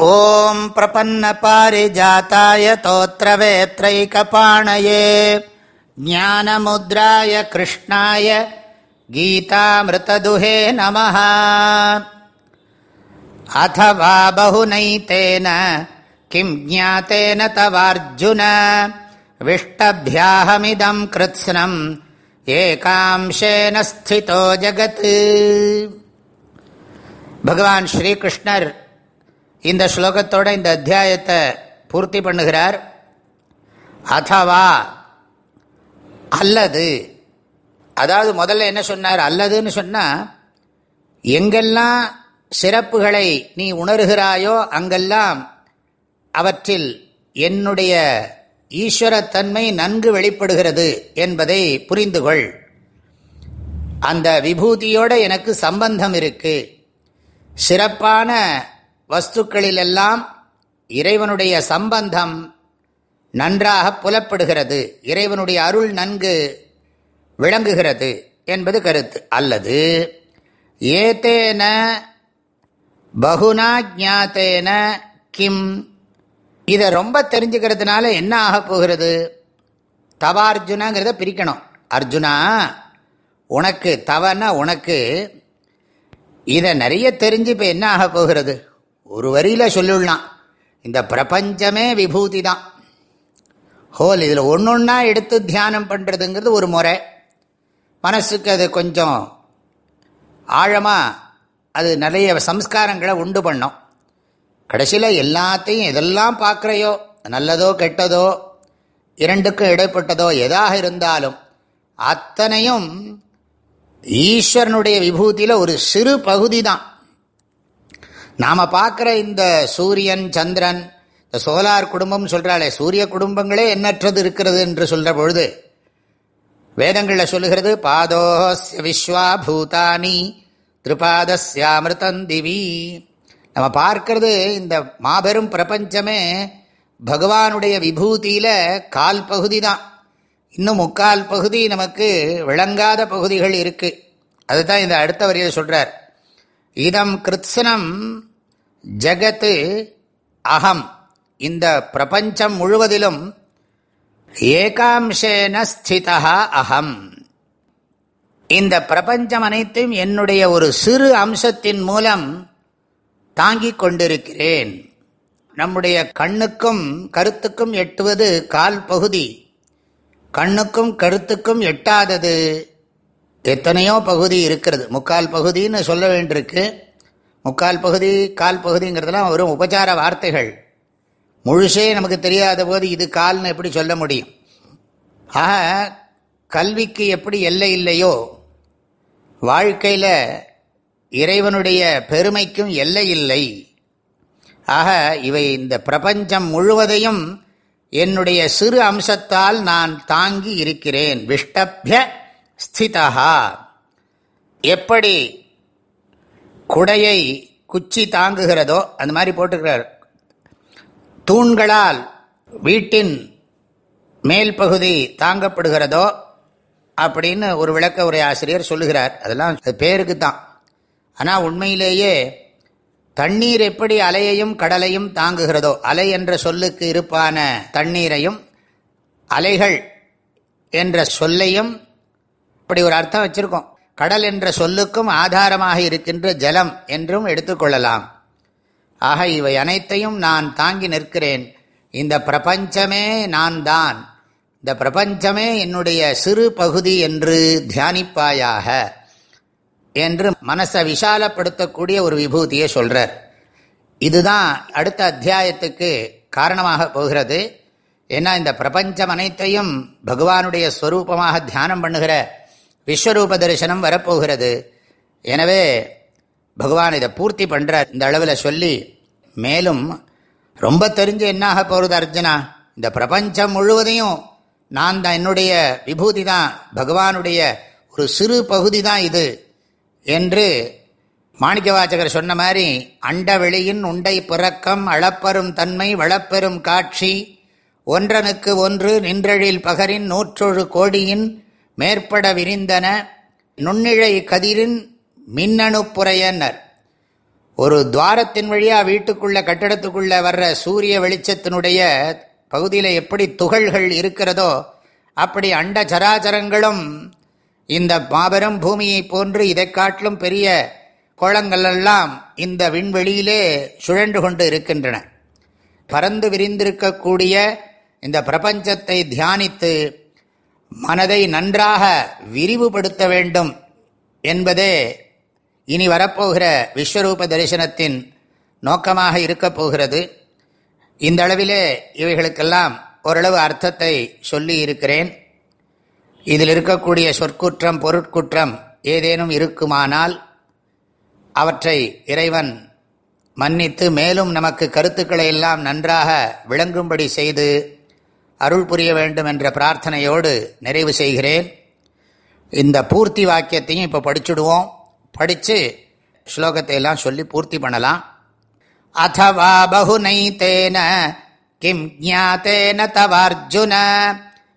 ॐ प्रपन्नपारिजाताय तोत्रवेत्रैकपाणये, ज्ञानमुद्राय कृष्णाय गीतामृतदुहे नमः। अथ वा बहुनैतेन, किं ज्ञातेन तवार्जुन, विष्टभ्याहमिदं कृत्स्नम् एकांशेन स्थितो जगत्। भगवान् श्रीकृष्णर् இந்த ஸ்லோகத்தோட இந்த அத்தியாயத்தை பூர்த்தி பண்ணுகிறார். அதவா அல்லது. அதாவது முதல்ல என்ன சொன்னார்? அல்லதுன்னு சொன்னால் எங்கெல்லாம் சிறப்புகளை நீ உணர்கிறாயோ அங்கெல்லாம் அவற்றில் என்னுடைய ஈஸ்வரத்தன்மை நன்கு வெளிப்படுகிறது என்பதை புரிந்து கொள் அந்த விபூதியோட எனக்கு சம்பந்தம் இருக்கு. சிறப்பான வஸ்துக்களிலெல்லாம் இறைவனுடைய சம்பந்தம் நன்றாக புலப்படுகிறது. இறைவனுடைய அருள் நன்கு விளங்குகிறது என்பது கருத்து. அல்லது ஏதேன பகுனா ஜாத்தேன கிம். இதை ரொம்ப தெரிஞ்சுக்கிறதுனால என்ன ஆக போகிறது? தவ அர்ஜுனாங்கிறத பிரிக்கணும். அர்ஜுனா உனக்கு தவன்னா உனக்கு இதை நிறைய தெரிஞ்சு இப்போ என்ன ஆக போகிறது? ஒரு வரியில் சொல்லிடலாம் இந்த பிரபஞ்சமே விபூதி தான் ஹோல் இதில் ஒன்று ஒன்றா எடுத்து தியானம் பண்ணுறதுங்கிறது ஒரு முறை. மனசுக்கு அது கொஞ்சம் ஆழமாக அது நிறைய சம்ஸ்காரங்களை உண்டு பண்ணும். கடைசியில் எல்லாத்தையும் எதெல்லாம் பார்க்குறையோ நல்லதோ கெட்டதோ இரண்டுக்கும் இடைப்பட்டதோ எதாக இருந்தாலும் அத்தனையும் ஈஸ்வரனுடைய விபூதியில் ஒரு சிறு பகுதி தான் நாம் பார்க்குற இந்த சூரியன் சந்திரன் இந்த சோலார் குடும்பம் சொல்கிறாளே சூரிய குடும்பங்களே எண்ணற்றது இருக்கிறது என்று சொல்கிற பொழுது வேதங்களில் சொல்லுகிறது பாதோஸ்ய விஸ்வா பூதானி திரிபாதஸ்யாமிருதம் திவி. நம்ம பார்க்கறது இந்த மாபெரும் பிரபஞ்சமே பகவானுடைய விபூதியில் கால் பகுதி தான். இன்னும் முக்கால் பகுதி நமக்கு விளங்காத பகுதிகள் இருக்குது அதுதான் இந்த அடுத்த வரியில் சொல்கிறார் இதம் கிருத்ஸ்னம் ஜகத்து அகம். இந்த பிரபஞ்சம் முழுவதிலும் ஏகாம்சேன ஸ்திதா அகம். இந்த பிரபஞ்சம் அனைத்தையும் என்னுடைய ஒரு சிறு அம்சத்தின் மூலம் தாங்கிக் கொண்டிருக்கிறேன். நம்முடைய கண்ணுக்கும் கருத்துக்கும் எட்டுவது கால் பகுதி. கண்ணுக்கும் கருத்துக்கும் எட்டாதது எத்தனையோ பகுதி இருக்கிறது. முக்கால் பகுதின்னு சொல்ல வேண்டியிருக்கு. முக்கால் பகுதி கால் பகுதிங்கிறதுலாம் வரும் உபச்சார வார்த்தைகள். முழுசே நமக்கு தெரியாத போது இது கால்னு எப்படி சொல்ல முடியும்? ஆக கல்விக்கு எப்படி எல்லை இல்லையோ வாழ்க்கையில் இறைவனுடைய பெருமைக்கும் எல்லை இல்லை. ஆக இவை இந்த பிரபஞ்சம் முழுவதையும் என்னுடைய சிறு அம்சத்தால் நான் தாங்கி இருக்கிறேன். விஷ்டபிய ஸ்திதா எப்படி குடையை குச்சி தாங்குகிறதோ அந்த மாதிரி போட்டுக்கிறார். தூண்களால் வீட்டின் மேல் பகுதி தாங்கப்படுகிறதோ அப்படின்னு ஒரு விளக்க உரை ஆசிரியர் சொல்லுகிறார். அதெல்லாம் பேருக்கு தான். ஆனால் உண்மையிலேயே தண்ணீர் எப்படி அலையையும் கடலையும் தாங்குகிறதோ அலை என்ற சொல்லுக்கு இருப்பான தண்ணீரையும் அலைகள் என்ற சொல்லையும் இப்படி ஒரு அர்த்தம் வச்சுருக்கோம். கடல் என்ற சொல்லுக்கும் ஆதாரமாக இருக்கின்ற ஜலம் என்றும் எடுத்துக்கொள்ளலாம் ஆக இவை அனைத்தையும் நான் தாங்கி நிற்கிறேன். இந்த பிரபஞ்சமே நான் தான் இந்த பிரபஞ்சமே என்னுடைய சிறு பகுதி என்று தியானிப்பாயாக என்று மனசை விஷாலப்படுத்தக்கூடிய ஒரு விபூதியை சொல்கிறார் இதுதான் அடுத்த அத்தியாயத்துக்கு காரணமாக போகிறது. ஏன்னா இந்த பிரபஞ்சம் அனைத்தையும் பகவானுடைய ஸ்வரூபமாக தியானம் பண்ணுகிற விஸ்வரூப தரிசனம் வரப்போகிறது. எனவே பகவான் இதை பூர்த்தி பண்ணுறார் இந்த அளவில் சொல்லி மேலும் ரொம்ப தெரிஞ்சு என்னாக போகிறது அர்ஜுனா? இந்த பிரபஞ்சம் முழுவதையும் நான் தான் என்னுடைய விபூதி தான் பகவானுடைய ஒரு சிறு பகுதி தான் இது என்று மாணிக்க வாச்சகர் சொன்ன மாதிரி அண்டவெளியின் உண்டை பிறக்கம் அளப்பெரும் தன்மை வளப்பெரும் காட்சி ஒன்றனுக்கு ஒன்று நின்றழில் பகரின் நூற்றொழு கோடியின் மேற்பட விரிந்தன நுண்ணிழை கதிரின் மின்னணு புறையன்னர் ஒரு துவாரத்தின் வழியாக வீட்டுக்குள்ள கட்டிடத்துக்குள்ள வர்ற சூரிய வெளிச்சத்தினுடைய பகுதியில் எப்படி துகள்கள் இருக்கிறதோ அப்படி அண்ட சராச்சரங்களும் இந்த மாபெரும் பூமியை போன்று இதை காட்டிலும் பெரிய கோளங்களெல்லாம் இந்த விண்வெளியிலே சுழன்று கொண்டு இருக்கின்றன. பறந்து விரிந்திருக்கக்கூடிய இந்த பிரபஞ்சத்தை தியானித்து மனதை நன்றாக விரிவுபடுத்த வேண்டும் என்பதே இனி வரப்போகிற விஸ்வரூப தரிசனத்தின் நோக்கமாக இருக்கப் போகிறது. இந்த அளவிலே இவைகளுக்கெல்லாம் ஓரளவு அர்த்தத்தை சொல்லி இருக்கிறேன். இதில் இருக்கக்கூடிய சொற்குற்றம் பொருட்குற்றம் ஏதேனும் இருக்குமானால் அவற்றை இறைவன் மன்னித்து மேலும் நமக்கு கருத்துக்களை எல்லாம் நன்றாக விளங்கும்படி செய்து அருள் புரிய வேண்டும் என்ற பிரார்த்தனையோடு நிறைவு செய்கிறேன். இந்த பூர்த்தி வாக்கியத்தையும் இப்போ படிச்சுடுவோம். படித்து ஸ்லோகத்தை எல்லாம் சொல்லி பூர்த்தி பண்ணலாம். அத்தவா பகுனைத்தேன கிம் ஜாத்தேன தவார்ஜுன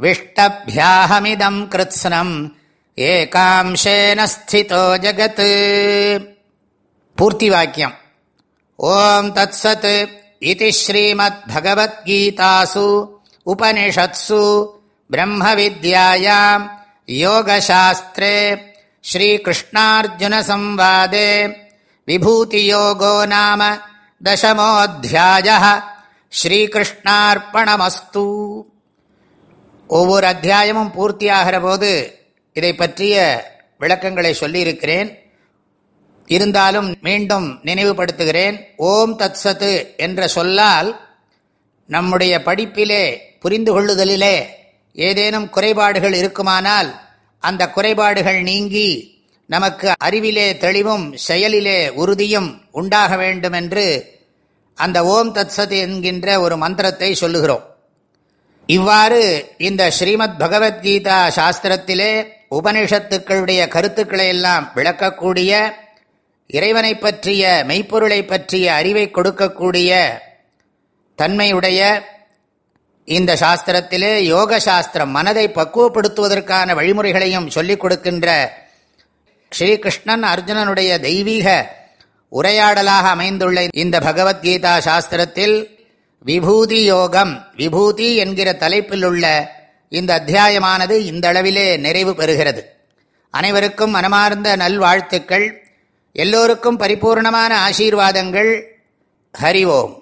விஷ்டபியாஹமிதம் கிருத்ஸ்னம் ஏகாம்சேன ஸ்திதோ ஜகத். பூர்த்தி வாக்கியம். ஓம் தத் சத் இது ஸ்ரீமத் பகவத்கீதாசு உபனிஷத்சு பிரம்ம வித்யாயாம் யோகசாஸ்திரே ஸ்ரீகிருஷ்ணார்ஜுனசம்வாதே விபூதியோகோ நாம தசமோத்தியாய ஸ்ரீகிருஷ்ணார்ப்பணமஸ்து ஒவ்வொரு அத்தியாயமும் பூர்த்தியாகிற போது இதை பற்றிய விளக்கங்களை சொல்லியிருக்கிறேன். இருந்தாலும் மீண்டும் நினைவுபடுத்துகிறேன். ஓம் தத்சத்து என்ற சொல்லால் நம்முடைய படிப்பிலே புரிந்து கொள்ளுதலிலே ஏதேனும் குறைபாடுகள் இருக்குமானால் அந்த குறைபாடுகள் நீங்கி நமக்கு அறிவிலே தெளிவும் செயலிலே உறுதியும் உண்டாக வேண்டும் என்று அந்த ஓம் தத்சத் என்கின்ற ஒரு மந்திரத்தை சொல்லுகிறோம். இவ்வாறு இந்த ஸ்ரீமத் பகவத்கீதா சாஸ்திரத்திலே உபனிஷத்துக்களுடைய கருத்துக்களை எல்லாம் விளக்கக்கூடிய இறைவனை பற்றிய மெய்ப்பொருளை பற்றிய அறிவை கொடுக்கக்கூடிய தன்மையுடைய இந்த சாஸ்திரத்திலே யோக சாஸ்திரம் மனதை பக்குவப்படுத்துவதற்கான வழிமுறைகளையும் சொல்லிக் கொடுக்கின்ற ஸ்ரீகிருஷ்ணன் அர்ஜுனனுடைய தெய்வீக உரையாடலாக அமைந்துள்ள இந்த பகவத்கீதா சாஸ்திரத்தில் விபூதி யோகம் விபூதி என்கிற தலைப்பில் உள்ள இந்த அத்தியாயமானது இந்த அளவிலே நிறைவு பெறுகிறது. அனைவருக்கும் மனமார்ந்த நல்வாழ்த்துக்கள். எல்லோருக்கும் பரிபூர்ணமான ஆசீர்வாதங்கள். ஹரி ஓம்.